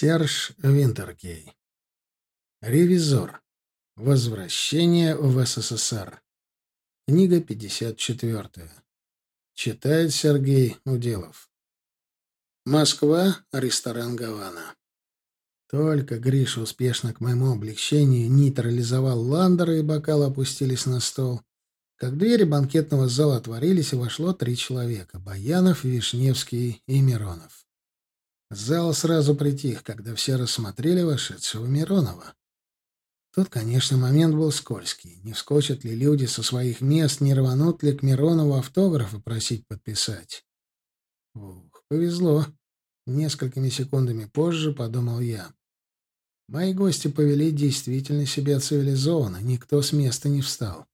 Серж Винтеркей. Ревизор. Возвращение в СССР. Книга 54. Читает Сергей Уделов. Москва. Ресторан Гавана. Только Гриша успешно к моему облегчению нейтрализовал ландера, и бокалы опустились на стол. Как двери банкетного зала отворились, и вошло три человека — Баянов, Вишневский и Миронов. Зал сразу притих, когда все рассмотрели вошедшего Миронова. Тут, конечно, момент был скользкий. Не вскочат ли люди со своих мест, не рванут ли к Миронову автографы просить подписать? Ух, повезло. Несколькими секундами позже подумал я. Мои гости повели действительно себя цивилизованно, никто с места не встал.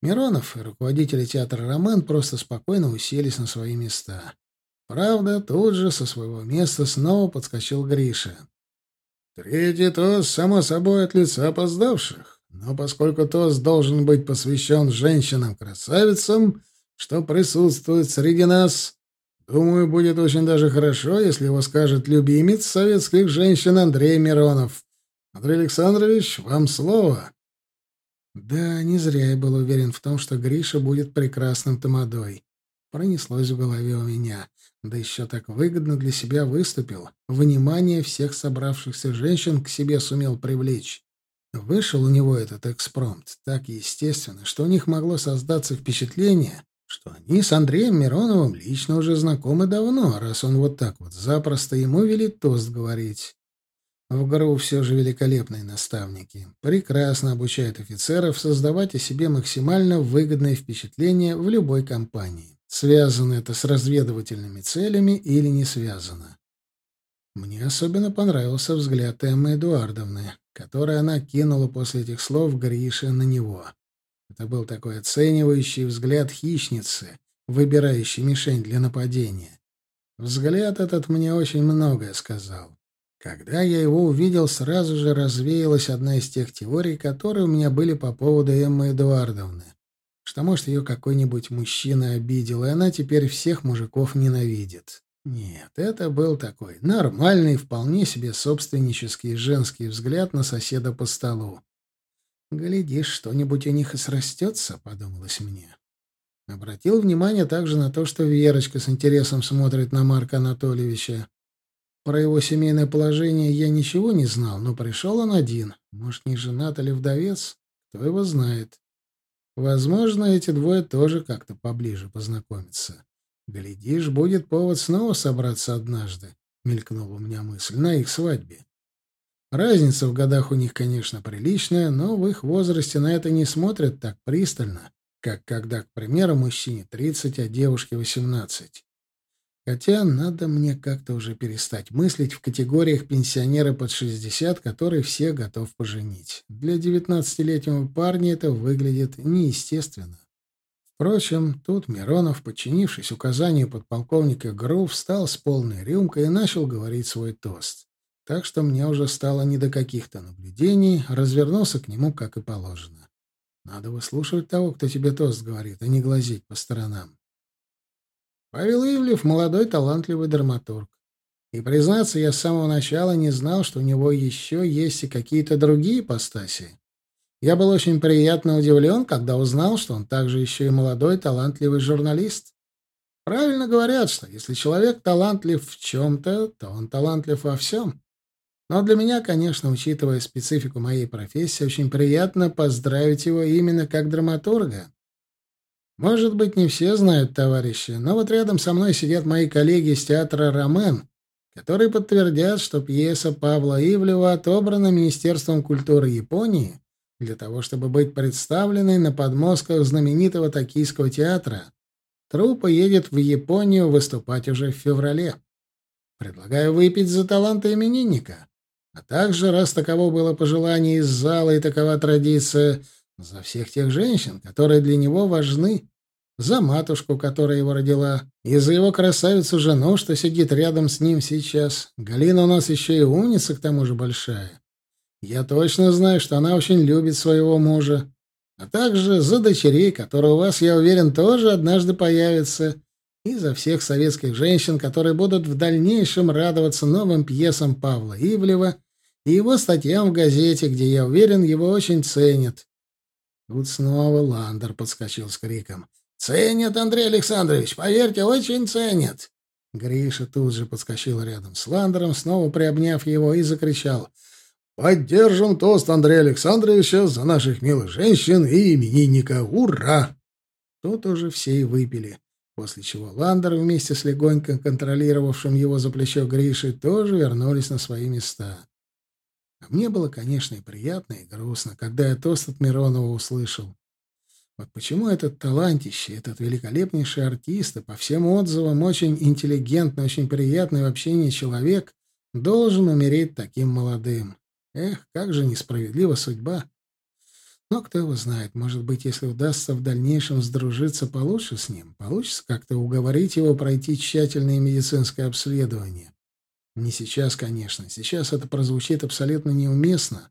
Миронов и руководители театра «Ромен» просто спокойно уселись на свои места. Правда, тут же со своего места снова подскочил Гриша. Третий тост, само собой, от лица опоздавших. Но поскольку тост должен быть посвящен женщинам-красавицам, что присутствует среди нас, думаю, будет очень даже хорошо, если его скажет любимец советских женщин Андрей Миронов. Андрей Александрович, вам слово. Да, не зря я был уверен в том, что Гриша будет прекрасным тамадой. Пронеслось в голове у меня. Да еще так выгодно для себя выступил. Внимание всех собравшихся женщин к себе сумел привлечь. Вышел у него этот экспромт так естественно, что у них могло создаться впечатление, что они с Андреем Мироновым лично уже знакомы давно, раз он вот так вот запросто ему велит тост говорить. В ГРУ все же великолепные наставники. Прекрасно обучают офицеров создавать о себе максимально выгодное впечатление в любой компании. Связано это с разведывательными целями или не связано? Мне особенно понравился взгляд Эммы Эдуардовны, который она кинула после этих слов Грише на него. Это был такой оценивающий взгляд хищницы, выбирающей мишень для нападения. Взгляд этот мне очень многое сказал. Когда я его увидел, сразу же развеялась одна из тех теорий, которые у меня были по поводу Эммы Эдуардовны что, может, ее какой-нибудь мужчина обидел, и она теперь всех мужиков ненавидит. Нет, это был такой нормальный, вполне себе собственнический женский взгляд на соседа по столу. «Глядишь, что-нибудь у них и срастется», — подумалось мне. Обратил внимание также на то, что Верочка с интересом смотрит на Марка Анатольевича. Про его семейное положение я ничего не знал, но пришел он один. Может, не женат или вдовец? Кто его знает. Возможно, эти двое тоже как-то поближе познакомятся. Глядишь, будет повод снова собраться однажды, — мелькнула у меня мысль, — на их свадьбе. Разница в годах у них, конечно, приличная, но в их возрасте на это не смотрят так пристально, как когда, к примеру, мужчине 30, а девушке 18. Хотя надо мне как-то уже перестать мыслить в категориях пенсионера под 60, который все готов поженить. Для 19-летнего парня это выглядит неестественно. Впрочем, тут Миронов, подчинившись указанию подполковника ГРУ, встал с полной рюмкой и начал говорить свой тост. Так что мне уже стало не до каких-то наблюдений, развернулся к нему, как и положено. Надо выслушивать того, кто тебе тост говорит, а не глазеть по сторонам. Павел Ивлев — молодой талантливый драматург. И, признаться, я с самого начала не знал, что у него еще есть и какие-то другие ипостаси. Я был очень приятно удивлен, когда узнал, что он также еще и молодой талантливый журналист. Правильно говорят, что если человек талантлив в чем-то, то он талантлив во всем. Но для меня, конечно, учитывая специфику моей профессии, очень приятно поздравить его именно как драматурга. Может быть, не все знают, товарищи, но вот рядом со мной сидят мои коллеги из театра «Ромен», которые подтвердят, что пьеса Павла Ивлева отобрана Министерством культуры Японии для того, чтобы быть представленной на подмостках знаменитого токийского театра. Труппа едет в Японию выступать уже в феврале. Предлагаю выпить за таланты именинника. А также, раз таково было пожелание из зала и такова традиция, за всех тех женщин, которые для него важны за матушку, которая его родила, и за его красавицу-жену, что сидит рядом с ним сейчас. Галина у нас еще и умница, к тому же большая. Я точно знаю, что она очень любит своего мужа. А также за дочерей, которые у вас, я уверен, тоже однажды появятся. И за всех советских женщин, которые будут в дальнейшем радоваться новым пьесам Павла Ивлева и его статьям в газете, где, я уверен, его очень ценят. Тут снова Ландер подскочил с криком. «Ценят, Андрей Александрович, поверьте, очень ценят!» Гриша тут же подскочил рядом с Ландером, снова приобняв его, и закричал. «Поддержим тост Андрея Александровича за наших милых женщин и именинника! Ура!» Тут уже все и выпили, после чего Ландер вместе с легонько контролировавшим его за плечо Гришей тоже вернулись на свои места. А мне было, конечно, и приятно, и грустно, когда я тост от Миронова услышал. Вот почему этот талантище, этот великолепнейший артист и по всем отзывам очень интеллигентный, очень приятный в общении человек должен умереть таким молодым? Эх, как же несправедлива судьба. Но кто его знает, может быть, если удастся в дальнейшем сдружиться получше с ним, получится как-то уговорить его пройти тщательное медицинское обследование. Не сейчас, конечно, сейчас это прозвучит абсолютно неуместно.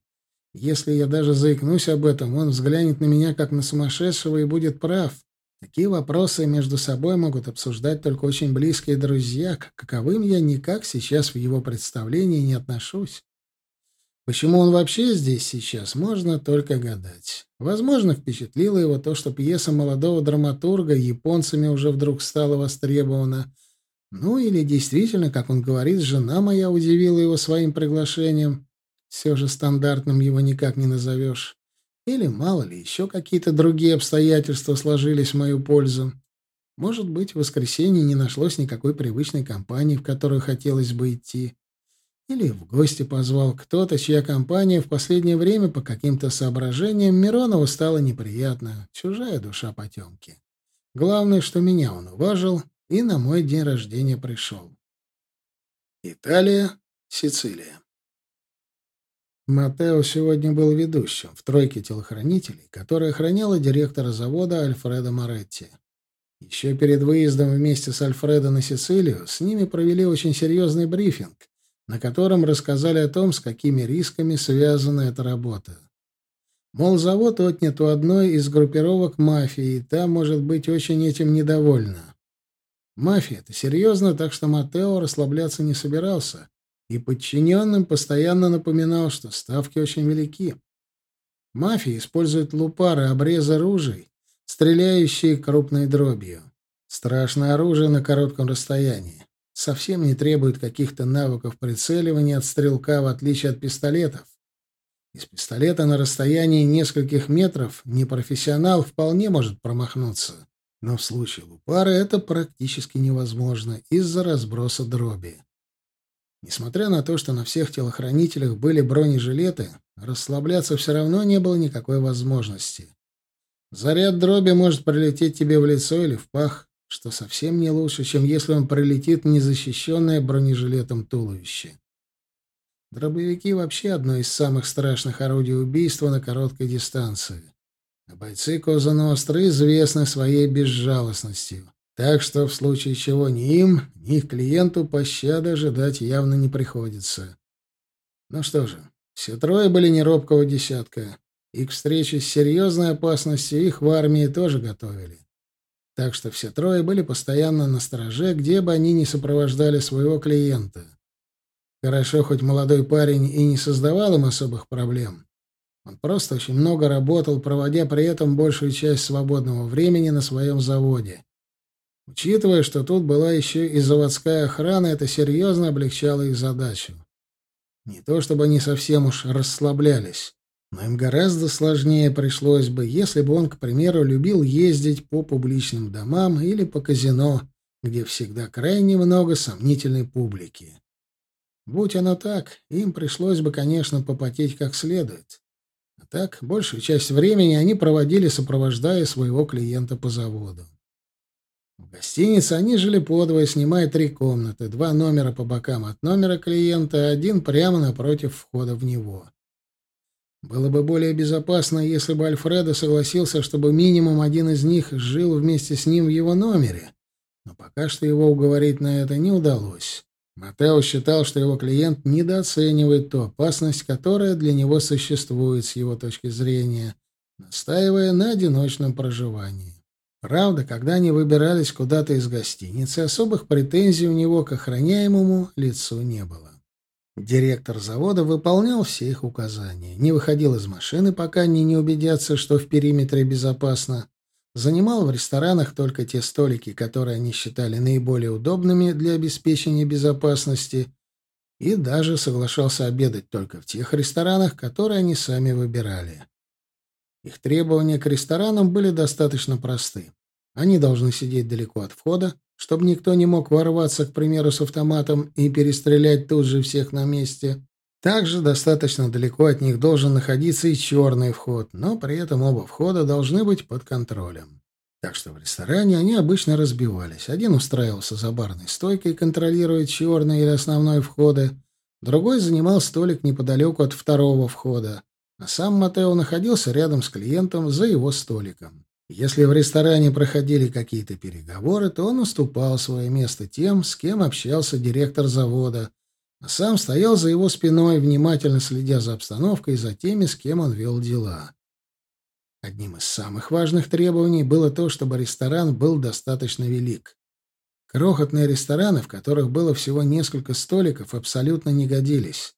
Если я даже заикнусь об этом, он взглянет на меня как на сумасшедшего и будет прав. Такие вопросы между собой могут обсуждать только очень близкие друзья, к каковым я никак сейчас в его представлении не отношусь. Почему он вообще здесь сейчас, можно только гадать. Возможно, впечатлило его то, что пьеса молодого драматурга японцами уже вдруг стала востребована. Ну или действительно, как он говорит, жена моя удивила его своим приглашением. Все же стандартным его никак не назовешь. Или, мало ли, еще какие-то другие обстоятельства сложились в мою пользу. Может быть, в воскресенье не нашлось никакой привычной компании, в которую хотелось бы идти. Или в гости позвал кто-то, чья компания в последнее время по каким-то соображениям Миронову стала неприятна. Чужая душа потемки. Главное, что меня он уважил и на мой день рождения пришел. Италия, Сицилия. Матео сегодня был ведущим в тройке телохранителей, которая охраняла директора завода Альфреда Моретти. Еще перед выездом вместе с Альфредо на Сицилию с ними провели очень серьезный брифинг, на котором рассказали о том, с какими рисками связана эта работа. Мол, завод отнят у одной из группировок мафии, и та, может быть, очень этим недовольна. Мафия-то серьезно, так что Матео расслабляться не собирался и подчиненным постоянно напоминал, что ставки очень велики. Мафия использует лупары, обрезы ружей, стреляющие крупной дробью. Страшное оружие на коротком расстоянии. Совсем не требует каких-то навыков прицеливания от стрелка, в отличие от пистолетов. Из пистолета на расстоянии нескольких метров непрофессионал вполне может промахнуться. Но в случае лупары это практически невозможно из-за разброса дроби. Несмотря на то, что на всех телохранителях были бронежилеты, расслабляться все равно не было никакой возможности. Заряд дроби может прилететь тебе в лицо или в пах, что совсем не лучше, чем если он пролетит незащищенное бронежилетом туловище. Дробовики вообще одно из самых страшных орудий убийства на короткой дистанции. А бойцы Коза Ностра известны своей безжалостностью так что в случае чего ни им, ни их клиенту пощады ожидать явно не приходится. Ну что же, все трое были неробкого десятка, и к встрече с серьезной опасностью их в армии тоже готовили. Так что все трое были постоянно на стороже, где бы они ни сопровождали своего клиента. Хорошо, хоть молодой парень и не создавал им особых проблем. Он просто очень много работал, проводя при этом большую часть свободного времени на своем заводе — Учитывая, что тут была еще и заводская охрана, это серьезно облегчало их задачу. Не то чтобы они совсем уж расслаблялись, но им гораздо сложнее пришлось бы, если бы он, к примеру, любил ездить по публичным домам или по казино, где всегда крайне много сомнительной публики. Будь оно так, им пришлось бы, конечно, попотеть как следует. А так, большую часть времени они проводили, сопровождая своего клиента по заводу. В гостинице они жили подвое, снимая три комнаты, два номера по бокам от номера клиента, один прямо напротив входа в него. Было бы более безопасно, если бы Альфредо согласился, чтобы минимум один из них жил вместе с ним в его номере. Но пока что его уговорить на это не удалось. Матео считал, что его клиент недооценивает ту опасность, которая для него существует с его точки зрения, настаивая на одиночном проживании. Правда, когда они выбирались куда-то из гостиницы, особых претензий у него к охраняемому лицу не было. Директор завода выполнял все их указания, не выходил из машины, пока они не убедятся, что в периметре безопасно, занимал в ресторанах только те столики, которые они считали наиболее удобными для обеспечения безопасности, и даже соглашался обедать только в тех ресторанах, которые они сами выбирали. Их требования к ресторанам были достаточно просты. Они должны сидеть далеко от входа, чтобы никто не мог ворваться, к примеру, с автоматом и перестрелять тут же всех на месте. Также достаточно далеко от них должен находиться и черный вход, но при этом оба входа должны быть под контролем. Так что в ресторане они обычно разбивались. Один устраивался за барной стойкой, контролируя черный или основной входы, другой занимал столик неподалеку от второго входа. А сам Матео находился рядом с клиентом за его столиком. Если в ресторане проходили какие-то переговоры, то он уступал свое место тем, с кем общался директор завода, а сам стоял за его спиной, внимательно следя за обстановкой и за теми, с кем он вел дела. Одним из самых важных требований было то, чтобы ресторан был достаточно велик. Крохотные рестораны, в которых было всего несколько столиков, абсолютно не годились.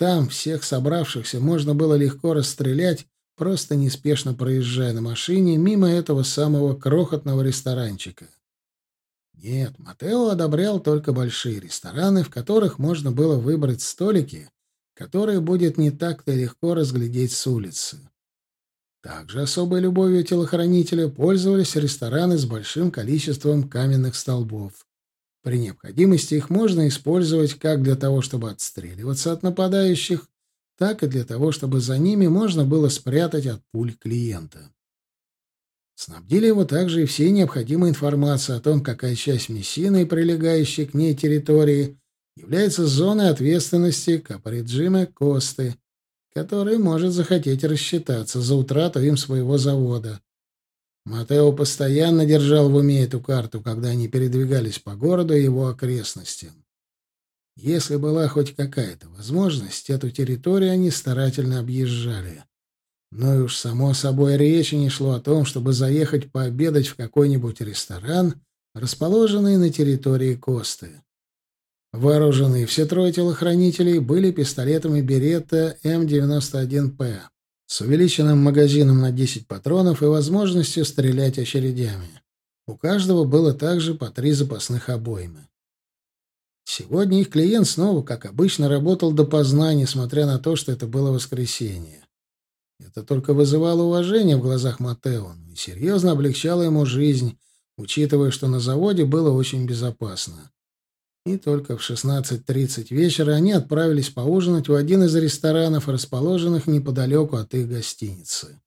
Там всех собравшихся можно было легко расстрелять, просто неспешно проезжая на машине мимо этого самого крохотного ресторанчика. Нет, Матео одобрял только большие рестораны, в которых можно было выбрать столики, которые будет не так-то легко разглядеть с улицы. Также особой любовью телохранителя пользовались рестораны с большим количеством каменных столбов. При необходимости их можно использовать как для того, чтобы отстреливаться от нападающих, так и для того, чтобы за ними можно было спрятать от пуль клиента. Снабдили его также и всей необходимой информацией о том, какая часть Мессины и прилегающей к ней территории является зоной ответственности капореджима Косты, который может захотеть рассчитаться за утрату им своего завода, Матео постоянно держал в уме эту карту, когда они передвигались по городу и его окрестностям. Если была хоть какая-то возможность, эту территорию они старательно объезжали. Но и уж само собой речи не шло о том, чтобы заехать пообедать в какой-нибудь ресторан, расположенный на территории Косты. Вооруженные все трое телохранителей были пистолетами Беретта М91П с увеличенным магазином на 10 патронов и возможностью стрелять очередями. У каждого было также по три запасных обоймы. Сегодня их клиент снова, как обычно, работал допоздна, несмотря на то, что это было воскресенье. Это только вызывало уважение в глазах Матеон и серьезно облегчало ему жизнь, учитывая, что на заводе было очень безопасно. И только в 16.30 вечера они отправились поужинать в один из ресторанов, расположенных неподалеку от их гостиницы.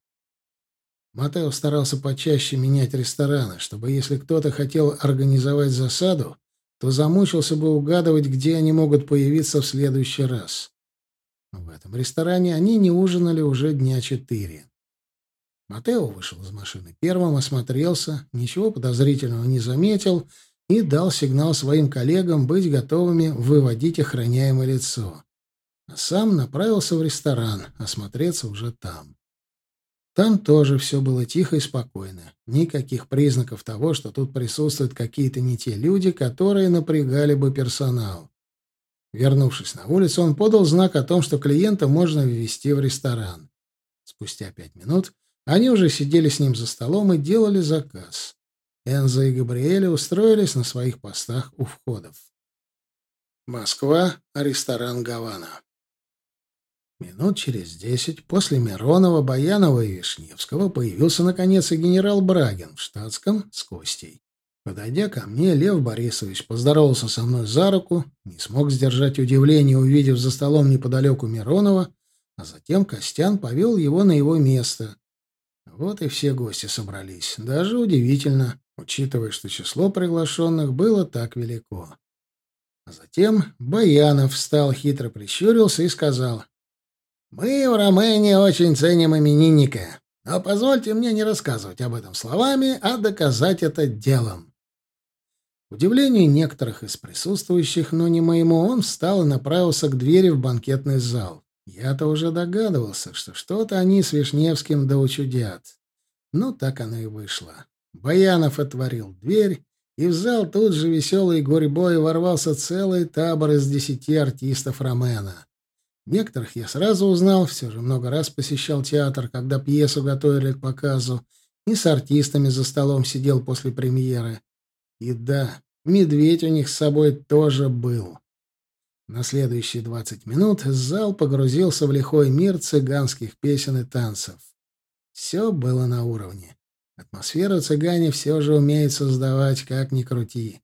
Матео старался почаще менять рестораны, чтобы, если кто-то хотел организовать засаду, то замучился бы угадывать, где они могут появиться в следующий раз. В этом ресторане они не ужинали уже дня четыре. Матео вышел из машины первым, осмотрелся, ничего подозрительного не заметил — и дал сигнал своим коллегам быть готовыми выводить охраняемое лицо. А сам направился в ресторан, осмотреться уже там. Там тоже все было тихо и спокойно. Никаких признаков того, что тут присутствуют какие-то не те люди, которые напрягали бы персонал. Вернувшись на улицу, он подал знак о том, что клиента можно ввести в ресторан. Спустя пять минут они уже сидели с ним за столом и делали заказ. Энза и Габриэля устроились на своих постах у входов. Москва, ресторан «Гавана». Минут через десять после Миронова, Баянова и Вишневского появился, наконец, и генерал Брагин в штатском с Костей. Подойдя ко мне, Лев Борисович поздоровался со мной за руку, не смог сдержать удивление, увидев за столом неподалеку Миронова, а затем Костян повел его на его место. Вот и все гости собрались. Даже удивительно учитывая, что число приглашенных было так велико. А затем Баянов встал, хитро прищурился и сказал, «Мы в Ромении очень ценим именинника, но позвольте мне не рассказывать об этом словами, а доказать это делом». К удивлению некоторых из присутствующих, но не моему, он встал и направился к двери в банкетный зал. Я-то уже догадывался, что что-то они с Вишневским доучудят. Ну, так оно и вышло. Баянов отворил дверь, и в зал тут же веселой горьбой ворвался целый табор из десяти артистов Ромена. Некоторых я сразу узнал, все же много раз посещал театр, когда пьесу готовили к показу, и с артистами за столом сидел после премьеры. И да, медведь у них с собой тоже был. На следующие двадцать минут зал погрузился в лихой мир цыганских песен и танцев. Все было на уровне. Атмосферу цыгане все же умеют создавать, как ни крути.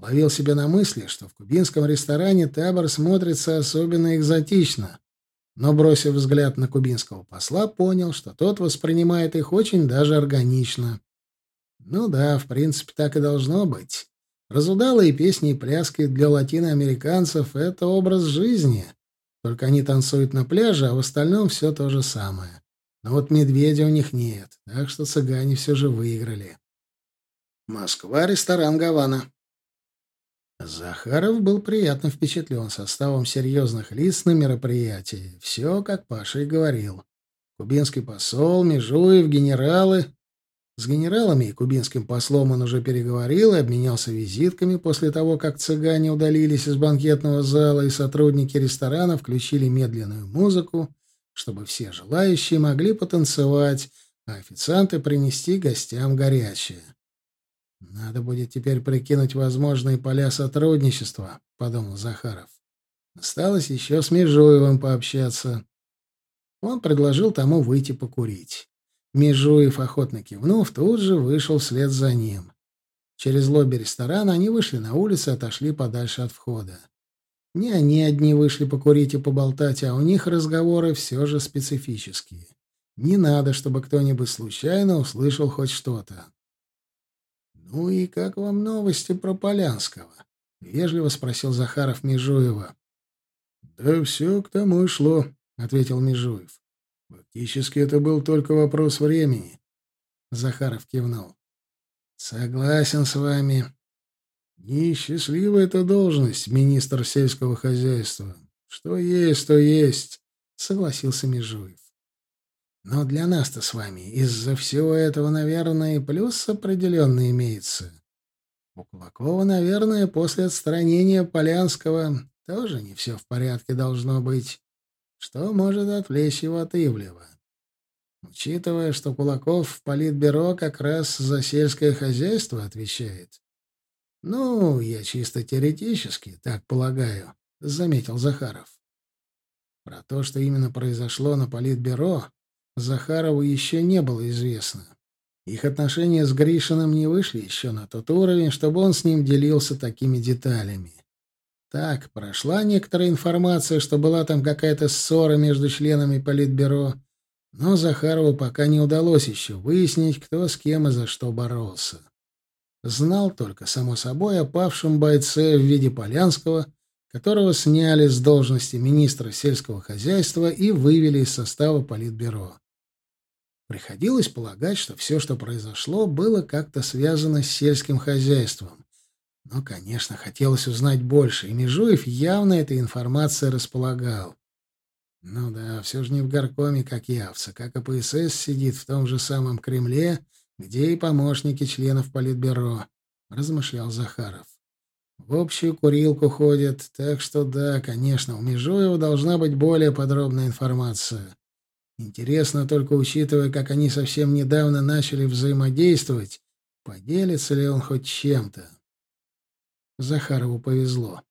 Ловил себя на мысли, что в кубинском ресторане табор смотрится особенно экзотично. Но, бросив взгляд на кубинского посла, понял, что тот воспринимает их очень даже органично. Ну да, в принципе, так и должно быть. Разудалые песни и пляски для латиноамериканцев — это образ жизни. Только они танцуют на пляже, а в остальном все то же самое. Но вот медведя у них нет, так что цыгане все же выиграли. Москва, ресторан Гавана. Захаров был приятно впечатлен составом серьезных лиц на мероприятии. Все, как Паша и говорил. Кубинский посол, Межуев, генералы. С генералами и кубинским послом он уже переговорил и обменялся визитками после того, как цыгане удалились из банкетного зала и сотрудники ресторана включили медленную музыку чтобы все желающие могли потанцевать, а официанты принести гостям горячее. «Надо будет теперь прикинуть возможные поля сотрудничества», — подумал Захаров. «Осталось еще с Межуевым пообщаться». Он предложил тому выйти покурить. Межуев охотно кивнув, тут же вышел вслед за ним. Через лобби ресторана они вышли на улицу и отошли подальше от входа. Не они одни вышли покурить и поболтать, а у них разговоры все же специфические. Не надо, чтобы кто-нибудь случайно услышал хоть что-то. «Ну и как вам новости про Полянского?» — вежливо спросил Захаров Межуева. «Да все к тому и шло», — ответил Межуев. «Фактически это был только вопрос времени». Захаров кивнул. «Согласен с вами», и эта должность, министр сельского хозяйства. Что есть, то есть, согласился Межуев. Но для нас-то с вами из-за всего этого, наверное, и плюс определенный имеется. У Кулакова, наверное, после отстранения Полянского тоже не все в порядке должно быть, что может отвлечь его от Ивлева. Учитывая, что Кулаков в политбюро как раз за сельское хозяйство отвечает, «Ну, я чисто теоретически, так полагаю», — заметил Захаров. Про то, что именно произошло на Политбюро, Захарову еще не было известно. Их отношения с Гришиным не вышли еще на тот уровень, чтобы он с ним делился такими деталями. Так, прошла некоторая информация, что была там какая-то ссора между членами Политбюро, но Захарову пока не удалось еще выяснить, кто с кем и за что боролся. Знал только, само собой, о павшем бойце в виде Полянского, которого сняли с должности министра сельского хозяйства и вывели из состава Политбюро. Приходилось полагать, что все, что произошло, было как-то связано с сельским хозяйством. Но, конечно, хотелось узнать больше, и Межуев явно этой информацией располагал. Ну да, все же не в горкоме, как явца, как ОПСС сидит в том же самом Кремле — где и помощники членов Политбюро, размышлял Захаров. В общую курилку ходят, так что да, конечно, у Межуева должна быть более подробная информация. Интересно только, учитывая, как они совсем недавно начали взаимодействовать, поделится ли он хоть чем-то. Захарову повезло.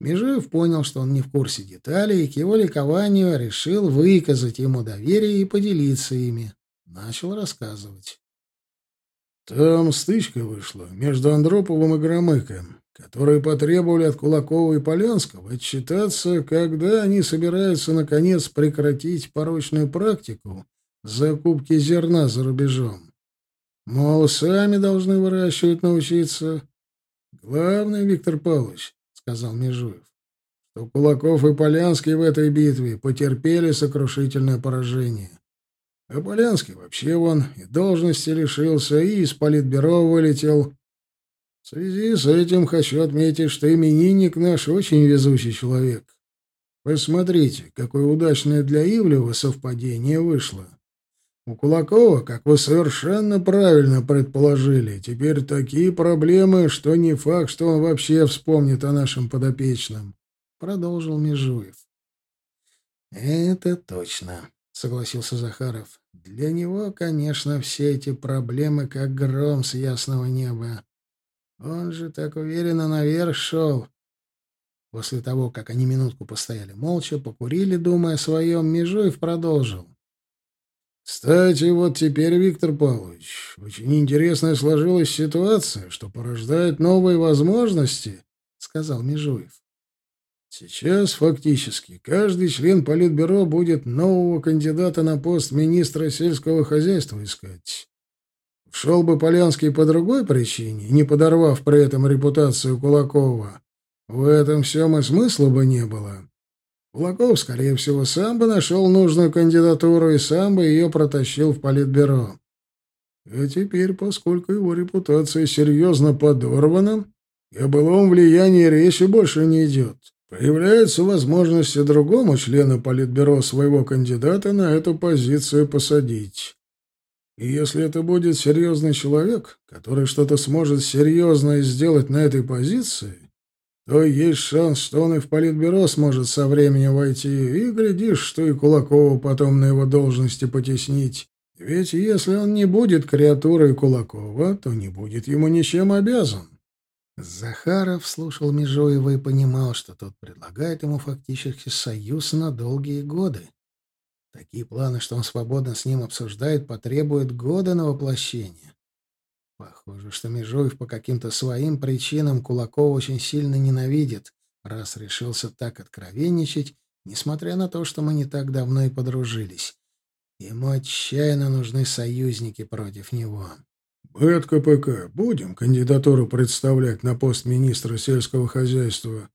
Межуев понял, что он не в курсе деталей, и к его ликованию решил выказать ему доверие и поделиться ими. Начал рассказывать. Там стычка вышла между Андроповым и Громыком, которые потребовали от Кулакова и Полянского отчитаться, когда они собираются, наконец, прекратить порочную практику закупки зерна за рубежом. Мол, сами должны выращивать научиться. Главное, Виктор Павлович, — сказал Межуев, — что Кулаков и Полянский в этой битве потерпели сокрушительное поражение. А Полянский вообще вон и должности лишился, и из политбюро вылетел. В связи с этим хочу отметить, что именинник наш очень везучий человек. Посмотрите, какое удачное для Ивлева совпадение вышло. У Кулакова, как вы совершенно правильно предположили, теперь такие проблемы, что не факт, что он вообще вспомнит о нашем подопечном. Продолжил Межуев. Это точно, — согласился Захаров. «Для него, конечно, все эти проблемы как гром с ясного неба. Он же так уверенно наверх шел». После того, как они минутку постояли молча, покурили, думая о своем, Межуев продолжил. «Кстати, вот теперь, Виктор Павлович, очень интересная сложилась ситуация, что порождает новые возможности», — сказал Межуев. Сейчас фактически каждый член Политбюро будет нового кандидата на пост министра сельского хозяйства искать. Шел бы Полянский по другой причине, не подорвав при этом репутацию Кулакова. В этом всем и смысла бы не было. Кулаков, скорее всего, сам бы нашел нужную кандидатуру и сам бы ее протащил в Политбюро. А теперь, поскольку его репутация серьезно подорвана, и о былом влиянии речи больше не идет. Появляется возможность и другому члену Политбюро своего кандидата на эту позицию посадить. И если это будет серьезный человек, который что-то сможет серьезное сделать на этой позиции, то есть шанс, что он и в Политбюро сможет со временем войти, и глядишь, что и Кулакова потом на его должности потеснить. Ведь если он не будет креатурой Кулакова, то не будет ему ничем обязан. Захаров слушал Межуева и понимал, что тот предлагает ему фактически союз на долгие годы. Такие планы, что он свободно с ним обсуждает, потребуют года на воплощение. Похоже, что Межуев по каким-то своим причинам Кулакова очень сильно ненавидит, раз решился так откровенничать, несмотря на то, что мы не так давно и подружились. Ему отчаянно нужны союзники против него. «От КПК будем кандидатуру представлять на пост министра сельского хозяйства.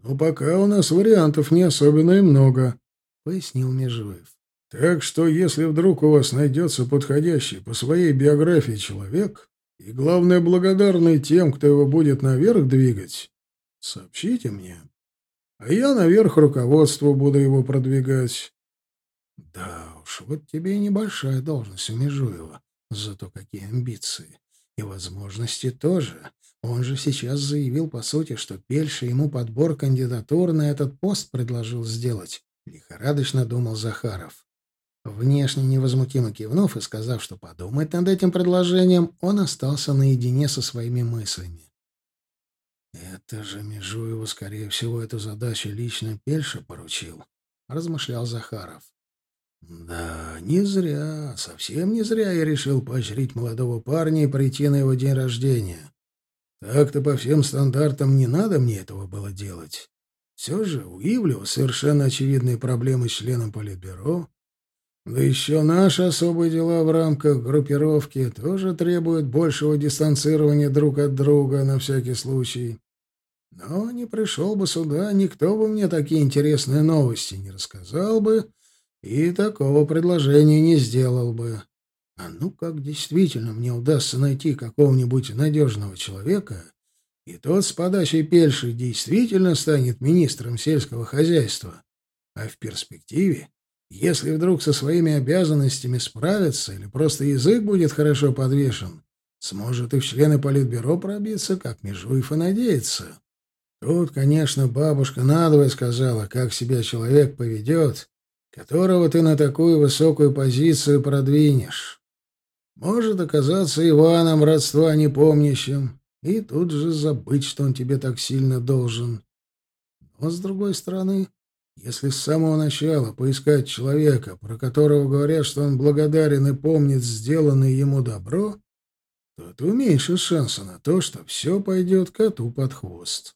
Но пока у нас вариантов не особенно и много», — пояснил Межуев. «Так что, если вдруг у вас найдется подходящий по своей биографии человек, и, главное, благодарный тем, кто его будет наверх двигать, сообщите мне, а я наверх руководству буду его продвигать». «Да уж, вот тебе и небольшая должность у Межуева», Зато какие амбиции. И возможности тоже. Он же сейчас заявил, по сути, что Пельша ему подбор кандидатур на этот пост предложил сделать. Лихорадочно думал Захаров. Внешне невозмутимо кивнув и сказав, что подумать над этим предложением, он остался наедине со своими мыслями. «Это же Межуеву, скорее всего, эту задачу лично Пельша поручил», — размышлял Захаров. Да, не зря, совсем не зря я решил поощрить молодого парня и прийти на его день рождения. Так-то по всем стандартам не надо мне этого было делать. Все же у Ивлева совершенно очевидные проблемы с членом Политбюро. Да еще наши особые дела в рамках группировки тоже требуют большего дистанцирования друг от друга на всякий случай. Но не пришел бы сюда, никто бы мне такие интересные новости не рассказал бы, и такого предложения не сделал бы. А ну как действительно мне удастся найти какого-нибудь надежного человека, и тот с подачей Пельши действительно станет министром сельского хозяйства. А в перспективе, если вдруг со своими обязанностями справится или просто язык будет хорошо подвешен, сможет и в члены политбюро пробиться, как Межуев и надеется. Тут, конечно, бабушка надвое сказала, как себя человек поведет, которого ты на такую высокую позицию продвинешь. Может оказаться Иваном родства непомнящим и тут же забыть, что он тебе так сильно должен. Но, с другой стороны, если с самого начала поискать человека, про которого говорят, что он благодарен и помнит сделанное ему добро, то ты уменьшишь шансы на то, что все пойдет коту под хвост.